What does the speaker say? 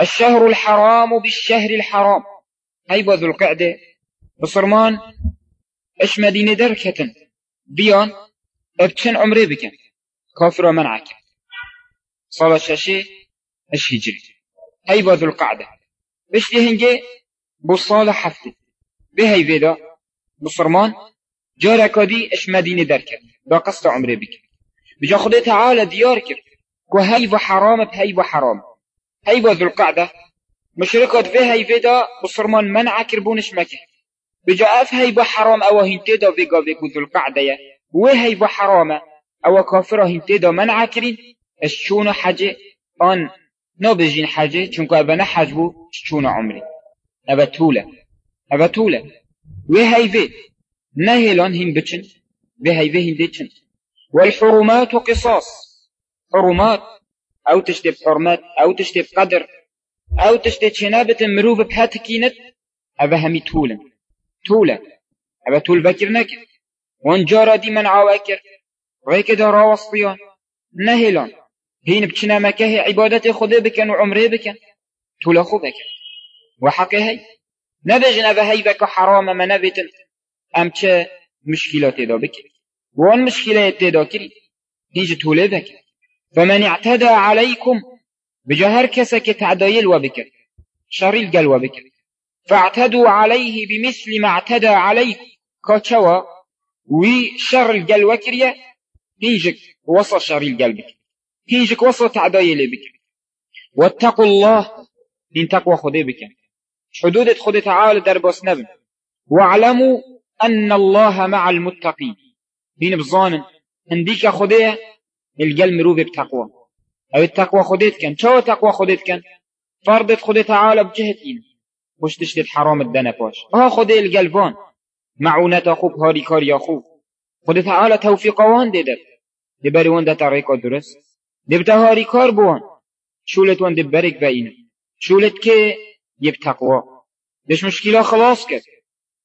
الشهر الحرام بالشهر الحرام. هاي ذو القعدة. بصرمان إش مدينة دركة بيان أبتشن عمري بكن. كافر منعك صلاة شاشي إش هجري. هاي ذو القعدة. بش هنجي بصالة حفتي بهاي فيدا بصرمان جارة كدي إش مدينة دركة دا قصد عمري بكن. بجا خده تعالى ديار كر وهي حرام بهي حرام. هي ذو القعدة. في هي فيدا بصرمان منع كربونش مكة. بجا أف هي حرام أو هنتدا فيقا فيكو ذو القعدة يا. وهي حرام أو كافرة هنتدا منع كرين الشون حاجة آن نبجين حاجة چونكو أبا نحجبو شون عمري. أبا طولة. أبا طولة. وهي في نهلان هن بچن. وهي في هن ديچن والحرمات قصاص. حرمات أو تشتب حرمات أو تشتب قدر أو تشتب شنابة مروف بهاتكينت ابا همي تولا تولا ابا تول بكر نكر وان جارا دي من عواكر وهيك دارا وصفيان نهلان هين بچنا مكاه عبادت خده بكن وعمره بكن تولا خو بكن وحقه هي نبجن ابا هي بك حرام ما نبتن ام چه مشكلات دا بكن وان مشكلات دا كري هيج تولا بكن فمن اعتدى عليكم بجهر كسك تعديل وبكر شريل القل وبكر. فاعتدوا عليه بمثل ما اعتدى عليه كاتشوا وشر القل وكريا هيجك وصى شريل القل بكر. هيجك وصى تعديل بكر. واتقوا الله دين تقوى خدي بكر. حدود خدي تعالى دربوس نبن واعلموا أن الله مع المتقين. دين بظانن هنديك خديه القلب مروب بتقوى. أو التقوى خديت كان. شو تقوى خديت كان؟ فرضت خدي تعالى بجهة إينا تشتت حرام الدنا باش. ها خدي القلبان. معونة أخوك هاري كار يا خوب خدي تعالى توفيق وان ديدت. دبري وان ده طريقة درست دبتا هاري كار بوان. شولت وان دبرك بأينا شولت كي يبتقوى دش مشكلة خلاص كت.